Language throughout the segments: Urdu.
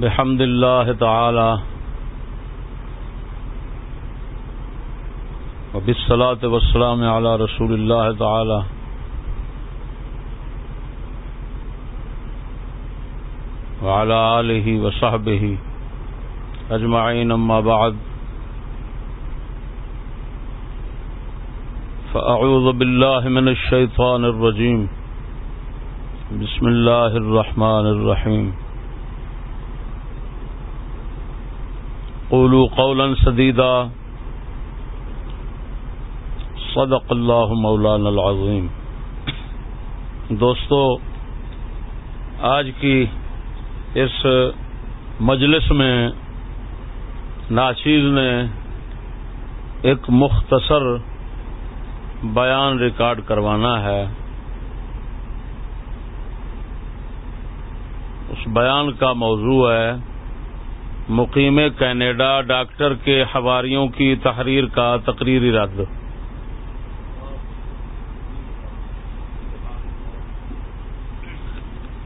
بحمد الله تعالى وبالصلاة والسلام على رسول الله تعالى وعلى آله وصحبه أجمعين أما بعد فأعوذ بالله من الشيطان الرجيم بسم الله الرحمن الرحيم قولوا قولا سديدا. صدق الله مولانا العظيم. دوستو، آج کی اس مجلس میں ناچیز نے ایک مختصر بیان ریکارڈ کروانا ہے۔ اس بیان کا موضوع ہے مقیم کینیڈا ڈاکٹر کے حواریوں کی تحریر کا تقریری رد۔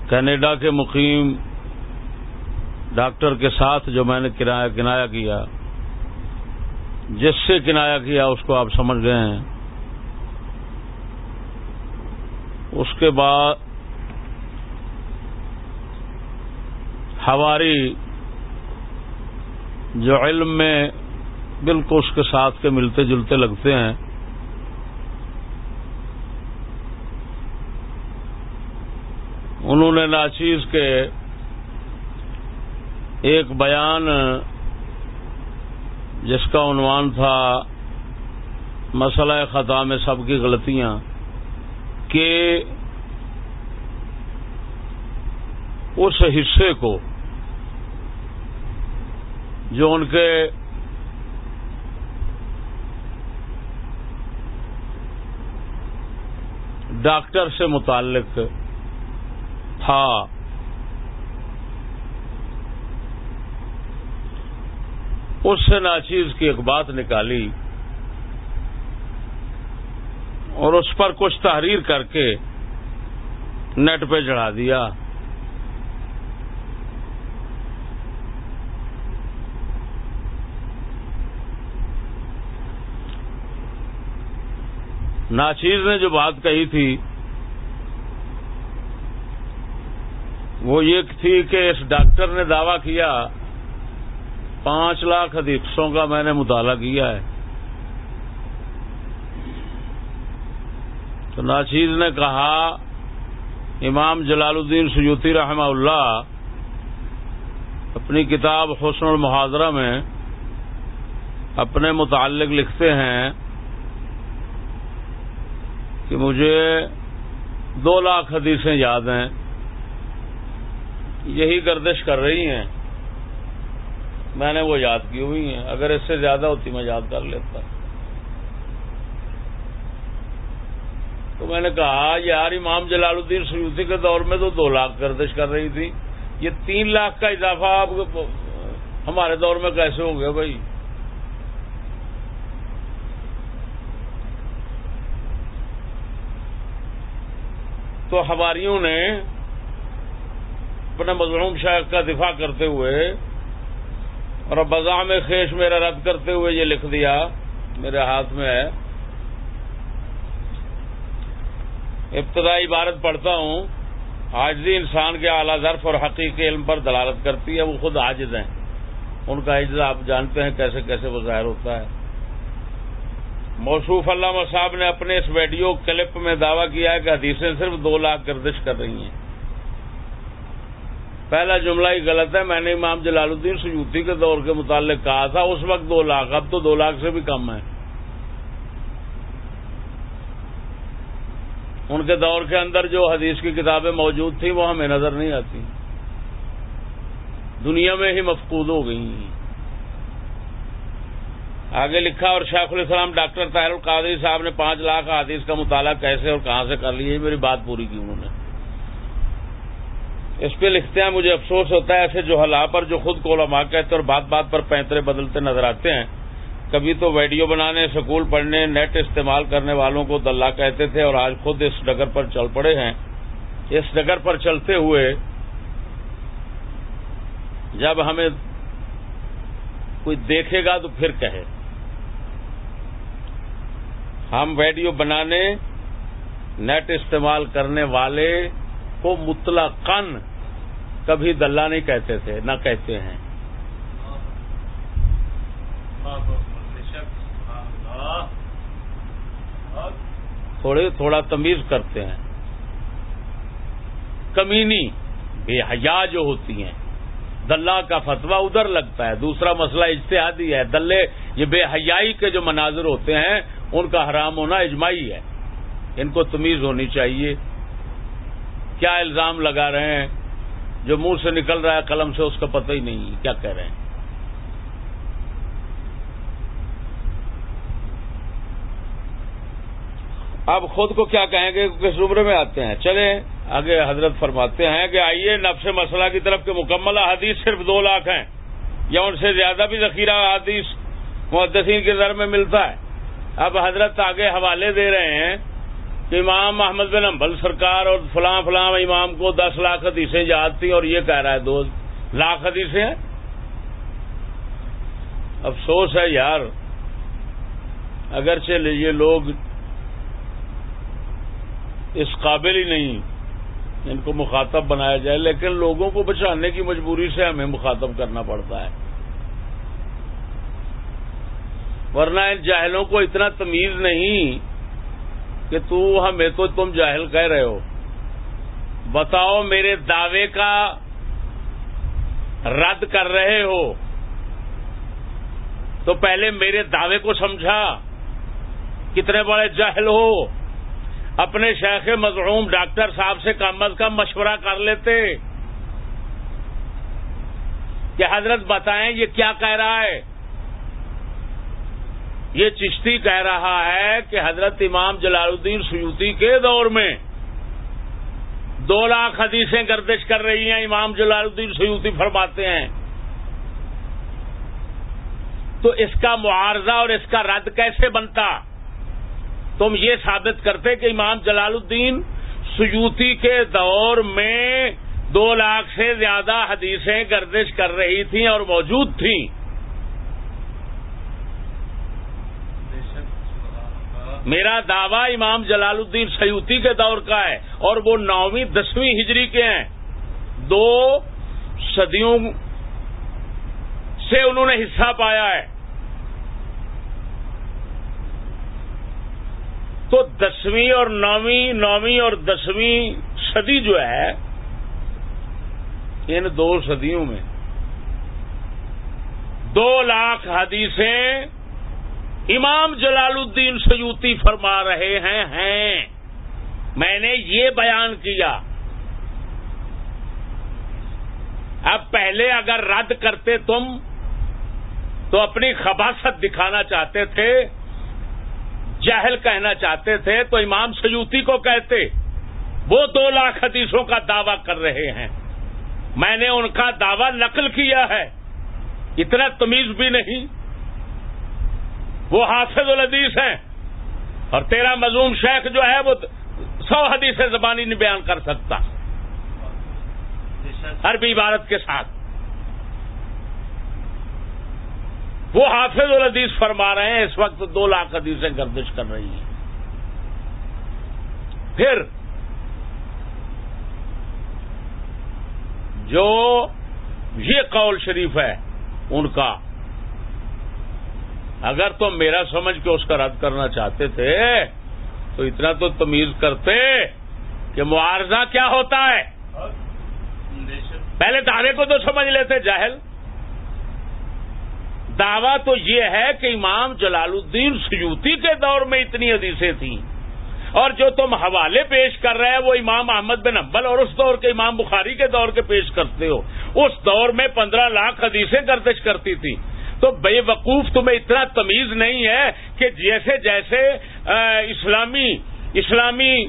کینیڈا کے مقیم ڈاکٹر کے ساتھ جو میں نے کنایا کیا، جس سے کنایا کیا اس کو آپ سمجھ گئے ہیں۔ اس کے بعد ہماری جو علم میں بالکل اس کے ساتھ کے ملتے جلتے لگتے ہیں، انہوں نے ناچیز کے ایک بیان جس کا عنوان تھا مسئلہ خطا میں سب کی غلطیاں، کہ اس حصے کو جو ان کے ڈاکٹر سے متعلق تھا۔ اس سے ناچیز کی ایک بات نکالی اور اس پر کچھ تحریر کر کے نیٹ پہ چڑھا دیا۔ ناچیز نے جو بات کہی تھی، وہ یہ تھی کہ اس ڈاکٹر نے دعویٰ کیا، پانچ لاکھ حدیثوں کا میں نے مطالعہ کیا ہے۔ تو ناچیز نے کہا، امام جلال الدین سیوتی رحمہ اللہ اپنی کتاب حسن المحاضرہ میں اپنے متعلق لکھتے ہیں۔ کہ مجھے دو لاکھ حدیثیں یاد ہیں، یہی گردش کر رہی ہیں، میں نے وہ یاد کی ہوئی ہیں، اگر اس سے زیادہ ہوتی میں یاد کر لیتا۔ تو میں نے کہا یار، امام جلال الدین سیوتی کے دور میں تو دو لاکھ گردش کر رہی تھی۔ یہ تین لاکھ کا اضافہ آپ ہمارے دور میں کیسے ہو گیا بھائی؟ تو ہماریوں نے اپنے مظلوم شاخ کا دفاع کرتے ہوئے اور بزا میں خیش میرا رد کرتے ہوئے یہ لکھ دیا، میرے ہاتھ میں ہے۔ ابتدائی عبارت پڑھتا ہوں، حاجزی انسان کے اعلی ظرف اور حقیقی علم پر دلالت کرتی ہے، وہ خود حاجز ہیں۔ ان کا عجز آپ جانتے ہیں کیسے کیسے وہ ظاہر ہوتا ہے۔ موصوف علامہ صاحب نے اپنے اس ویڈیو کلپ میں دعویٰ کیا ہے کہ حدیثیں صرف دو لاکھ گردش کر رہی ہیں۔ پہلا جملہ ہی غلط ہے، میں نے امام جلال الدین سیوتی کے دور کے متعلق کہا تھا، اس وقت دو لاکھ، اب تو دو لاکھ سے بھی کم ہے۔ ان کے دور کے اندر جو حدیث کی کتابیں موجود تھیں، وہ ہمیں نظر نہیں آتی۔ دنیا میں ہی مفقود ہو گئی ہیں۔ آگے لکھا اور شیخ الاسلام ڈاکٹر طاہر القادری صاحب نے پانچ لاکھ حدیث کا مطالعہ کیسے اور کہاں سے کر لی یہ میری بات پوری کی انہوں نے۔ اس پہ لکھتے ہیں، مجھے افسوس ہوتا ہے ایسے جو حلا پر جو خود کو علماء کہتے اور بات بات پر پینترے بدلتے نظر آتے ہیں۔ کبھی تو ویڈیو بنانے، سکول پڑھنے، نیٹ استعمال کرنے والوں کو دلہ کہتے تھے اور آج خود اس ڈگر پر چل پڑے ہیں۔ اس ڈگر پر چلتے ہوئے جب ہمیں کوئی دیکھے گا تو پھر کہے۔ ہم ویڈیو بنانے، نیٹ استعمال کرنے والے کو مطلع کن کبھی دلہ نہیں کہتے تھے، نہ کہتے ہیں۔ تھوڑے، تھوڑا تمیز کرتے ہیں۔ کمینی بے حیا جو ہوتی ہیں۔ دلہ کا فتوا ادھر لگتا ہے، دوسرا مسئلہ اجتہادی ہے۔ دلے یہ بے حیائی کے جو مناظر ہوتے ہیں ان کا حرام ہونا اجماعی ہے۔ ان کو تمیز ہونی چاہیے۔ کیا الزام لگا رہے ہیں؟ جو منہ سے نکل رہا ہے، قلم سے، اس کا پتہ ہی نہیں کیا کہہ رہے ہیں؟ اب خود کو کیا کہیں گے؟ کس عمر میں آتے ہیں؟ چلیں، آگے حضرت فرماتے ہیں کہ آئیے نفس مسئلہ کی طرف کے مکمل حدیث صرف دو لاکھ ہیں، یا ان سے زیادہ بھی ذخیرہ حدیث محدثین کے در میں ملتا ہے۔ اب حضرت آگے حوالے دے رہے ہیں کہ امام محمد بن امبل سرکار اور فلاں فلاں امام کو دس لاکھ حدیثیں یاد تھیں اور یہ کہہ رہا ہے دو لاکھ حدیثیں افسوس ہے یار۔ اگرچہ یہ لوگ اس قابل ہی نہیں ان کو مخاطب بنایا جائے، لیکن لوگوں کو بچانے کی مجبوری سے ہمیں مخاطب کرنا پڑتا ہے۔ ورنہ ان جاہلوں کو اتنا تمیز نہیں کہ تو ہمیں تو تم جاہل کہہ رہے ہو۔ بتاؤ میرے دعوے کا رد کر رہے ہو۔ تو پہلے میرے دعوے کو سمجھا۔ کتنے بڑے جاہل ہو۔ اپنے شیخ مظلوم ڈاکٹر صاحب سے کم از کم مشورہ کر لیتے۔ کہ حضرت بتائیں یہ کیا کہہ رہا ہے؟ یہ چشتی کہہ رہا ہے کہ حضرت امام جلال الدین سیوتی کے دور میں دو لاکھ حدیثیں گردش کر رہی ہیں، امام جلال الدین سیوتی فرماتے ہیں۔ تو اس کا معارضہ اور اس کا رد کیسے بنتا؟ تم یہ ثابت کرتے کہ امام جلال الدین سیوتی کے دور میں دو لاکھ سے زیادہ حدیثیں گردش کر رہی تھیں اور موجود تھیں۔ میرا دعویٰ امام جلال الدین سیوتی کے دور کا ہے اور وہ نویں دسویں ہجری کے ہیں۔ دو صدیوں سے انہوں نے حصہ پایا ہے۔ تو دسویں اور نویں نویں اور دسویں صدی جو ہے، ان دو صدیوں میں دو لاکھ حدیثیں امام جلال الدین سیوتی فرما رہے ہیں ہیں۔ میں نے یہ بیان کیا۔ اب پہلے اگر رد کرتے تم، تو اپنی خباست دکھانا چاہتے تھے، جہل کہنا چاہتے تھے، تو امام سیوتی کو کہتے، وہ دو لاکھ حدیثوں کا دعویٰ کر رہے ہیں۔ میں نے ان کا دعویٰ نقل کیا ہے۔ اتنا تمیز بھی نہیں۔ وہ حافظ الحدیث ہیں۔ اور تیرا مزوم شیخ جو ہے وہ سو حدیث زبانی نہیں بیان کر سکتا۔ عربی عبارت کے ساتھ۔ وہ حافظ الحدیث فرما رہے ہیں، اس وقت دو لاکھ حدیثیں گردش کر رہی ہیں۔ پھر جو یہ قول شریف ہے، ان کا اگر تم میرا سمجھ کے اس کا رد کرنا چاہتے تھے، تو اتنا تو تمیز کرتے کہ معارضہ کیا ہوتا ہے؟ پہلے دعوے کو تو سمجھ لیتے جاہل۔ دعویٰ تو یہ ہے کہ امام جلال الدین سیوتی کے دور میں اتنی حدیثیں تھیں۔ اور جو تم حوالے پیش کر رہے ہیں، وہ امام احمد بن امبل اور اس دور کے امام بخاری کے دور کے پیش کرتے ہو۔ اس دور میں پندرہ لاکھ حدیثیں گردش کرتی تھی تو بے وقوف تمہیں اتنا تمیز نہیں ہے کہ جیسے جیسے اسلامی اسلامی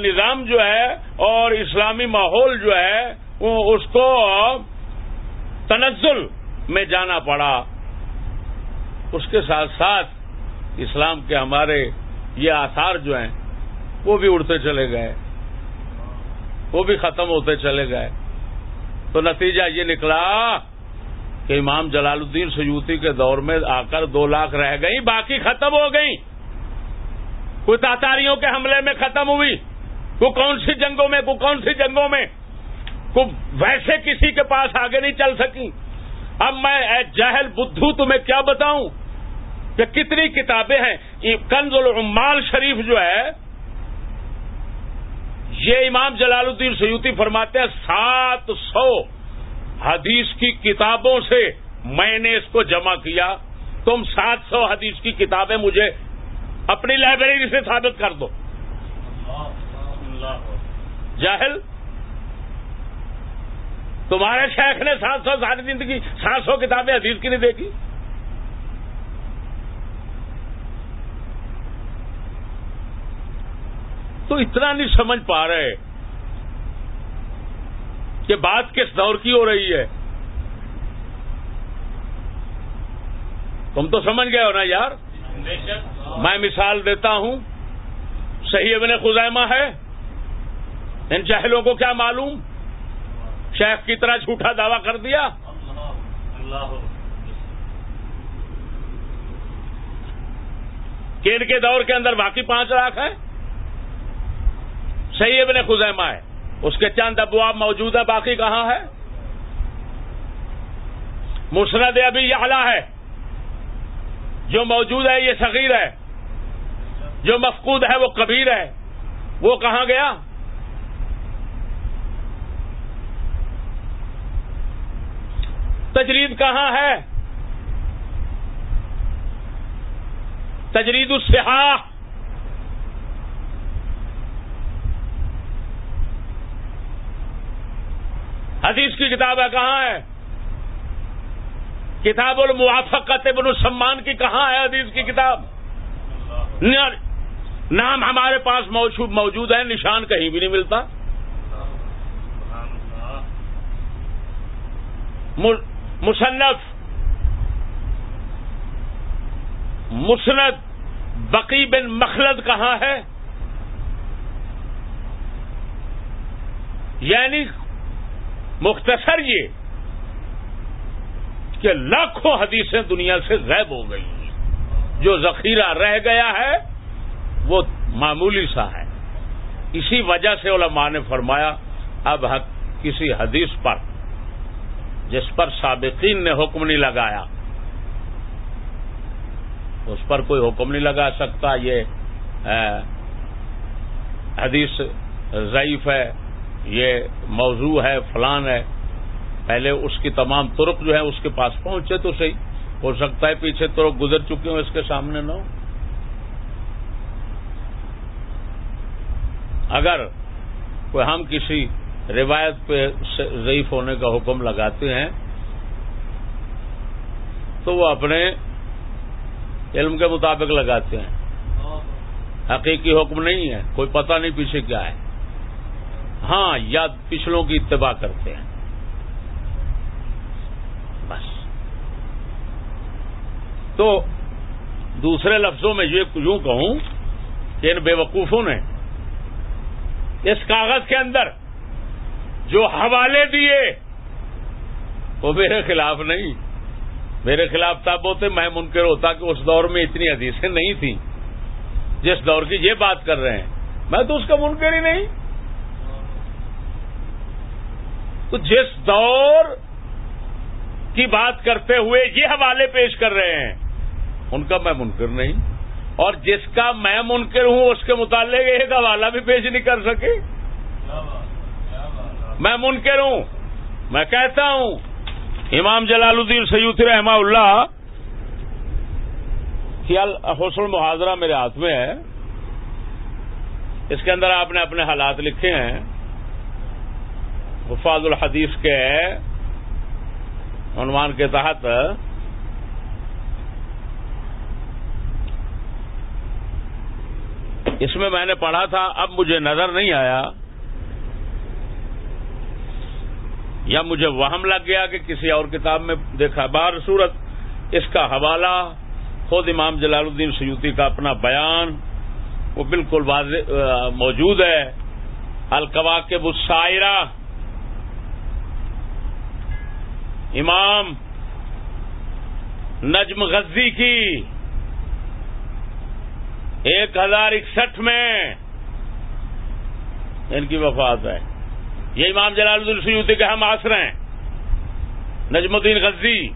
نظام جو ہے اور اسلامی ماحول جو ہے اس کو تنزل میں جانا پڑا۔ اس کے ساتھ ساتھ اسلام کے ہمارے یہ آثار جو ہیں، وہ بھی اڑتے چلے گئے۔ وہ بھی ختم ہوتے چلے گئے۔ تو نتیجہ یہ نکلا کہ امام جلال الدین سیوتی کے دور میں آ کر دو لاکھ رہ گئی باقی ختم ہو گئی کوئی تاتاریوں کے حملے میں ختم ہوئی کو کون سی جنگوں میں کو کون سی جنگوں میں کو ویسے کسی کے پاس آگے نہیں چل سکی اب میں اے جہل بدھو تمہیں کیا بتاؤں کہ کتنی کتابیں ہیں۔ کنز العمال شریف جو ہے، یہ امام جلال الدین سیوتی فرماتے ہیں، سات سو حدیث کی کتابوں سے میں نے اس کو جمع کیا۔ تم سات سو حدیث کی کتابیں مجھے اپنی لائبریری سے ثابت کر دو۔ جاہل، تمہارے شیخ نے سات سو ساری زندگی، سات سو کتابیں حدیث کی نہیں دیکھی۔ تو اتنا نہیں سمجھ پا رہے۔ کہ بات کس دور کی ہو رہی ہے؟ تم تو سمجھ گئے ہو نا یار؟ میں مثال دیتا ہوں، صحیح ابن خزائمہ ہے۔ ان جہلوں کو کیا معلوم؟ شیخ کی طرح جھوٹا دعویٰ کر دیا۔ کین کے دور کے اندر باقی پانچ لاکھ ہیں؟ صحیح ابن خزیمہ ہے۔ اس کے چند ابواب موجود ہے باقی کہاں ہے؟ مسرد ابھی یہ ہے، جو موجود ہے یہ صغیر ہے، جو مفقود ہے وہ کبیر ہے، وہ کہاں گیا؟ تجرید کہاں ہے؟ تجرید السحاح حدیث کی کتاب ہے، کہاں ہے؟ کتاب الموافقت ابن السمان کی کہاں ہے حدیث کی کتاب؟ نام ہمارے پاس موجود ہے نشان کہیں بھی نہیں ملتا۔ مصنف مسند بقی بن مخلد کہاں ہے؟ یعنی مختصر یہ کہ لاکھوں حدیثیں دنیا سے غائب ہو گئی ہیں۔ جو ذخیرہ رہ گیا ہے، وہ معمولی سا ہے۔ اسی وجہ سے علماء نے فرمایا، اب کسی حدیث پر، جس پر سابقین نے حکم نہیں لگایا، اس پر کوئی حکم نہیں لگا سکتا۔ یہ حدیث ضعیف ہے۔ یہ موضوع ہے، فلان ہے۔ پہلے اس کی تمام ترک جو ہے اس کے پاس پہنچے تو صحیح، ہو سکتا ہے پیچھے ترک گزر چکے ہوں، اس کے سامنے نہ ہو اگر کوئی ہم کسی روایت پہ ضعیف ہونے کا حکم لگاتے ہیں، تو وہ اپنے علم کے مطابق لگاتے ہیں۔ حقیقی حکم نہیں ہے، کوئی پتہ نہیں پیچھے کیا ہے۔ ہاں یا پچھلوں کی اتباع کرتے ہیں۔ بس۔ تو دوسرے لفظوں میں یہ یوں کہوں کہ ان بے وقوفوں نے اس کاغذ کے اندر جو حوالے دیے، وہ میرے خلاف نہیں۔ میرے خلاف تب ہوتے، میں منکر ہوتا کہ اس دور میں اتنی حدیثیں نہیں تھیں۔ جس دور کی یہ بات کر رہے ہیں، میں تو اس کا منکر ہی نہیں۔ تو جس دور کی بات کرتے ہوئے یہ حوالے پیش کر رہے ہیں، ان کا میں منکر نہیں، اور جس کا میں منکر ہوں، اس کے متعلق ایک حوالہ بھی پیش نہیں کر سکے۔ میں منکر ہوں، میں کہتا ہوں، امام جلال الدین سیوتی رحمہ اللہ خیال حسن محاذرہ میرے ہاتھ میں ہے۔ اس کے اندر آپ نے اپنے حالات لکھے ہیں۔ حفاظ الحدیث کے عنوان کے تحت اس میں میں نے پڑھا تھا، اب مجھے نظر نہیں آیا۔ یا مجھے وہم لگ گیا کہ کسی اور کتاب میں دیکھا۔ بار صورت اس کا حوالہ خود امام جلال الدین سیوتی کا اپنا بیان، وہ بالکل واضح موجود ہے۔ القوا کے امام نجم غزی کی ایک ہزار اکسٹھ میں ان کی وفات ہے۔ یہ امام جلال الدین سیوتی کے ہم آسر ہیں۔ نجم الدین غزی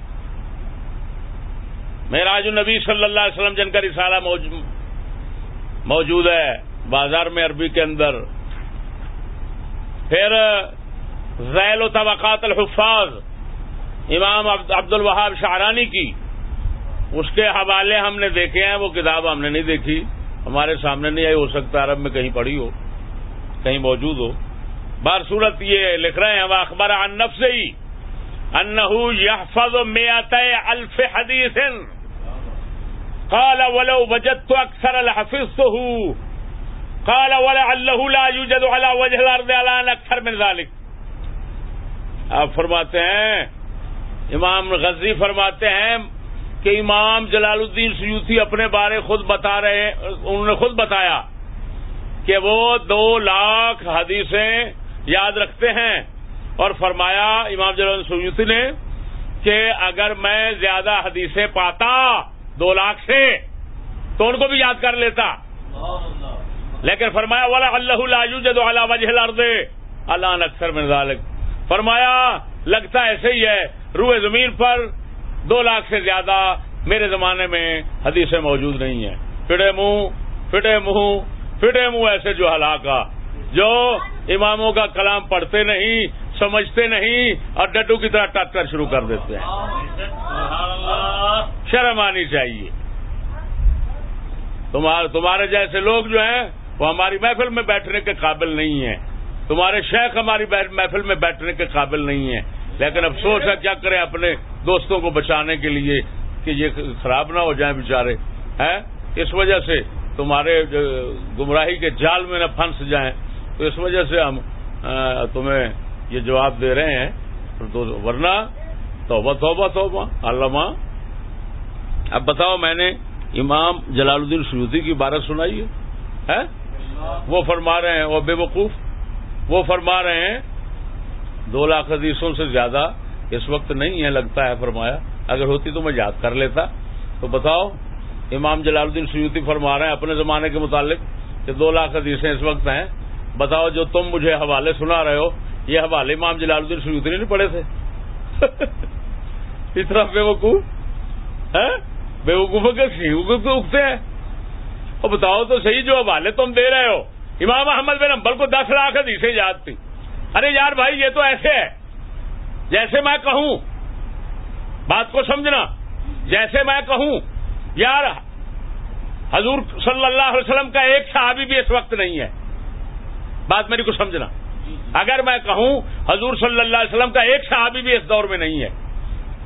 میراج النبی صلی اللہ علیہ وسلم، جن کا رسالہ موجود ہے بازار میں عربی کے اندر۔ پھر ذیل و طبقات الحفاظ امام عبد الوہاب شاہرانی کی، اس کے حوالے ہم نے دیکھے ہیں، وہ کتاب ہم نے نہیں دیکھی۔ ہمارے سامنے نہیں آئی، ہو سکتا عرب میں کہیں پڑھی ہو، کہیں موجود ہو۔ بار صورت یہ لکھ رہے ہیں وہ اخبار ان نفس ہی انہو یحفظ میات الف حدیث قال ولو وجدت اکثر الحفظته قال ولعله لا يوجد على وجه الارض الان اکثر من ذلك۔ آپ فرماتے ہیں امام غزی فرماتے ہیں کہ امام جلال الدین سیوتی اپنے بارے خود بتا رہے انہوں نے خود بتایا کہ وہ دو لاکھ حدیثیں یاد رکھتے ہیں اور فرمایا امام جلال سیوتی نے کہ اگر میں زیادہ حدیثیں پاتا دو لاکھ سے تو ان کو بھی یاد کر لیتا۔ لیکن فرمایا والا اللہ جد وجہ اللہ اکثر میں فرمایا لگتا ایسے ہی ہے۔ روئے زمین پر دو لاکھ سے زیادہ میرے زمانے میں حدیثیں موجود نہیں ہیں۔ فٹے منہ فٹے منہ فٹے منہ ایسے جو ہلاکا جو اماموں کا کلام پڑھتے نہیں، سمجھتے نہیں، اور ڈڈو کی طرح ٹک کر شروع کر دیتے ہیں۔ شرم آنی چاہیے۔ تمہارے جیسے لوگ جو ہیں، وہ ہماری محفل میں بیٹھنے کے قابل نہیں ہیں۔ تمہارے شیخ ہماری محفل میں بیٹھنے کے قابل نہیں ہیں۔ لیکن افسوس ہے کیا کریں اپنے دوستوں کو بچانے کے لیے کہ یہ خراب نہ ہو جائیں بےچارے ہیں؟ اس وجہ سے تمہارے گمراہی کے جال میں نہ پھنس جائیں۔ تو اس وجہ سے ہم تمہیں یہ جواب دے رہے ہیں۔ تو ورنہ توبہ توبہ توبہ۔ علامہ، اب بتاؤ میں نے امام جلال الدین سیوتی کی بارت سنائی ہے۔ وہ فرما رہے ہیں، وہ بے وقوف۔ وہ فرما رہے ہیں، دو لاکھ حدیثوں سے زیادہ اس وقت نہیں ہے، لگتا ہے فرمایا۔ اگر ہوتی تو میں یاد کر لیتا۔ تو بتاؤ، امام جلال الدین سیوتی فرما رہے ہیں اپنے زمانے کے متعلق کہ دو لاکھ حدیثیں اس وقت ہیں۔ بتاؤ، جو تم مجھے حوالے سنا رہے ہو، یہ حوالے امام جلال الدین سیوتی نے نہیں پڑھے تھے؟ اتنا بے وقوف ہے بے وقوف کے اگتے ہیں۔ اور بتاؤ تو صحیح جو حوالے تم دے رہے ہو۔ امام احمد بن امبل کو دس لاکھ حدیثیں یاد تھی ارے یار بھائی، یہ تو ایسے ہے۔ جیسے میں کہوں، بات کو سمجھنا۔ جیسے میں کہوں، یار، حضور صلی اللہ علیہ وسلم کا ایک صحابی بھی اس وقت نہیں ہے۔ بات میری کو سمجھنا۔ اگر میں کہوں، حضور صلی اللہ علیہ وسلم کا ایک صحابی بھی اس دور میں نہیں ہے۔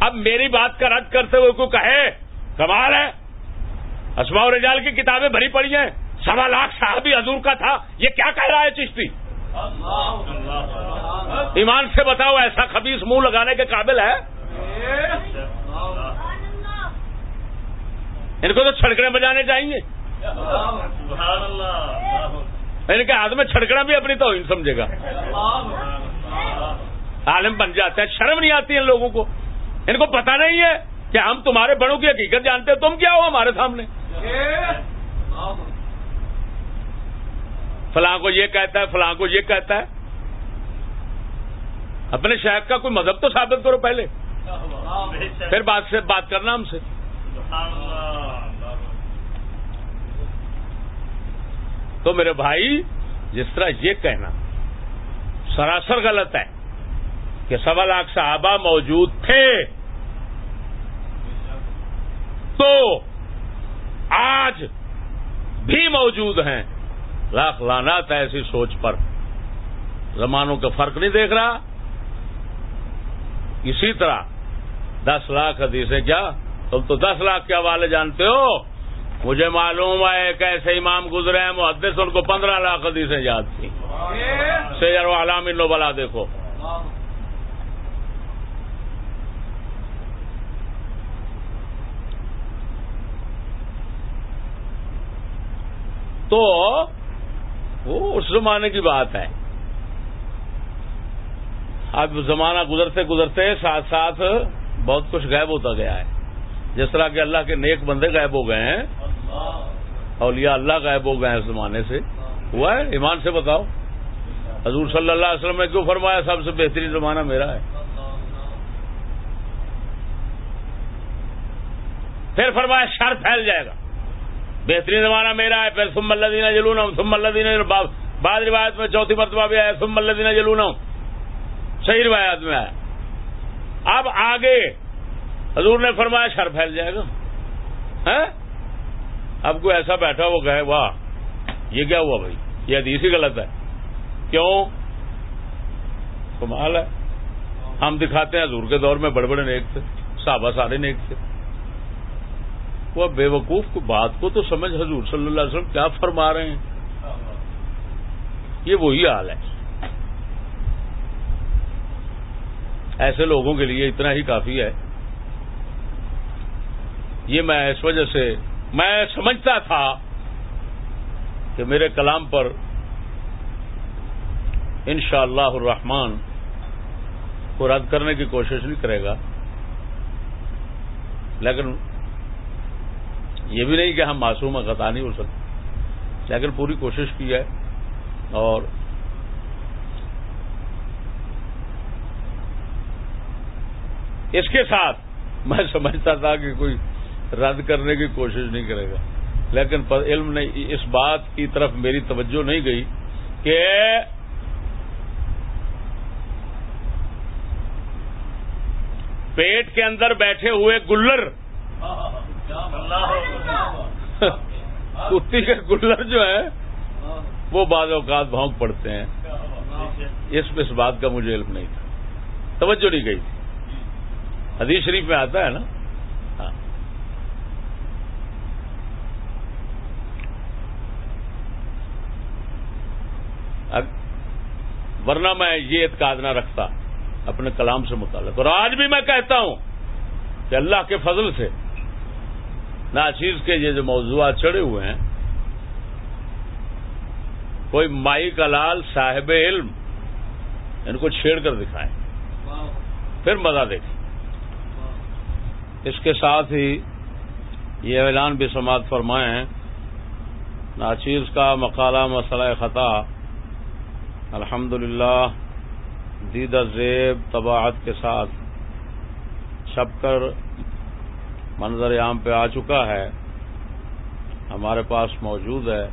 اب میری بات کا رد کرتے ہوئے کو کہے، کمال ہے۔ اسماء رجال کی کتابیں بھری پڑی ہیں۔ سوا لاکھ صحابی حضور کا تھا، یہ کیا کہہ رہا ہے چشتی؟ ایمان سے بتاؤ، ایسا خبیص منہ لگانے کے قابل ہے؟ ان کو تو چھڑکنے بجانے چاہیے۔ ان کے ہاتھ میں چھڑکنا بھی اپنی توہین سمجھے گا۔ عالم بن جاتے ہیں، شرم نہیں آتی ان لوگوں کو۔ ان کو پتا نہیں ہے کہ ہم تمہارے بڑوں کی حقیقت جانتے ہیں، تم کیا ہو ہمارے سامنے؟ فلاں کو یہ کہتا ہے، فلاں کو یہ کہتا ہے۔ اپنے شہر کا کوئی مذہب تو ثابت کرو پہلے۔ پھر بات سے بات کرنا ہم سے۔ تو میرے بھائی، جس طرح یہ کہنا، سراسر غلط ہے کہ سوا لاکھ صحابہ موجود تھے۔ تو آج بھی موجود ہیں۔ لاکھ لانات ہے ایسی سوچ پر۔ زمانوں کا فرق نہیں دیکھ رہا۔ اسی طرح دس لاکھ حدیثیں کیا؟ تم تو دس لاکھ کے حوالے جانتے ہو۔ مجھے معلوم ہے ایک ایسے امام گزرے ہیں، محدث، ان کو پندرہ لاکھ حدیثیں یاد تھیں۔ سیر علام نو بلا دیکھو۔ تو وہ اس زمانے کی بات ہے۔ اب زمانہ گزرتے گزرتے ساتھ ساتھ بہت کچھ غائب ہوتا گیا ہے۔ جس طرح کہ اللہ کے نیک بندے غائب ہو گئے ہیں، اولیاء اللہ غائب ہو گئے ہیں اس زمانے سے۔ ہوا ہے؟ ایمان سے بتاؤ۔ حضور صلی اللہ علیہ وسلم نے کیوں فرمایا سب سے بہترین زمانہ میرا ہے؟ پھر فرمایا شر پھیل جائے گا۔ بہترین زمانہ میرا ہے، پھر سم اللہ دینا جلون سم اللہ دینا بعد روایت میں چوتھی مرتبہ بھی آیا سم اللہ دینا جلون صحیح روایات میں آیا۔ اب آگے حضور نے فرمایا شر پھیل جائے گا۔ ہاں؟ اب کوئی ایسا بیٹھا وہ گئے واہ، یہ کیا ہوا بھائی؟ یہ حدیث ہی غلط ہے۔ کیوں؟ کمال ہے۔ ہم دکھاتے ہیں حضور کے دور میں بڑے بڑے نیک تھے، صحابہ سارے نیک تھے۔ وہ بے وقوف کو، بات کو تو سمجھ حضور صلی اللہ علیہ وسلم کیا فرما رہے ہیں؟ یہ وہی حال ہے۔ ایسے لوگوں کے لیے اتنا ہی کافی ہے۔ یہ میں اس وجہ سے، میں سمجھتا تھا کہ میرے کلام پر ان شاء اللہ الرحمان کو رد کرنے کی کوشش نہیں کرے گا، لیکن یہ بھی نہیں کہ ہم معصوم خطا نہیں ہو سکتے۔ لیکن پوری کوشش کی ہے اور اس کے ساتھ میں سمجھتا تھا کہ کوئی رد کرنے کی کوشش نہیں کرے گا۔ لیکن علم نے اس بات کی طرف میری توجہ نہیں گئی کہ پیٹ کے اندر بیٹھے ہوئے گلر کتی کے گلر جو ہے، وہ بعض اوقات بھونک پڑتے ہیں۔ اس میں اس بات کا مجھے علم نہیں تھا۔ توجہ نہیں گئی تھی۔ حدیث شریف میں آتا ہے نا؟ ہاں۔ ورنہ میں یہ اعتقاد نہ رکھتا، اپنے کلام سے متعلق۔ اور آج بھی میں کہتا ہوں کہ اللہ کے فضل سے ناچیز کے یہ جو موضوعات چڑھے ہوئے ہیں، کوئی مائی کلال صاحب علم، ان کو چھیڑ کر دکھائیں۔ پھر مزہ دیکھیں۔ اس کے ساتھ ہی یہ اعلان بھی سماعت فرمائے ہیں ناچیز کا مقالہ مسئلہ خطا الحمد للہ دیدہ زیب طباعت کے ساتھ، چھپ کر منظر عام پہ آ چکا ہے، ہمارے پاس موجود ہے۔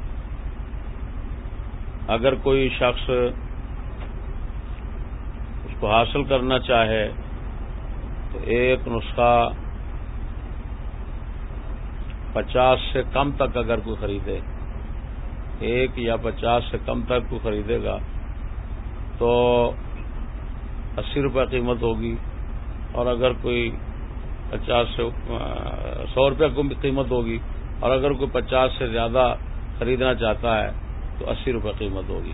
اگر کوئی شخص اس کو حاصل کرنا چاہے، تو ایک نسخہ پچاس سے کم تک اگر کوئی خریدے، ایک یا پچاس سے کم تک کوئی خریدے گا، تو اسی روپے قیمت ہوگی۔ اور اگر کوئی پچاس سے سو روپے قیمت ہوگی اور اگر کوئی پچاس سے زیادہ خریدنا چاہتا ہے تو اسی روپے قیمت ہوگی۔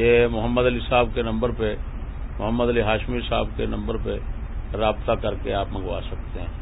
یہ محمد علی صاحب کے نمبر پہ، محمد علی ہاشمی صاحب کے نمبر پہ رابطہ کر کے آپ منگوا سکتے ہیں۔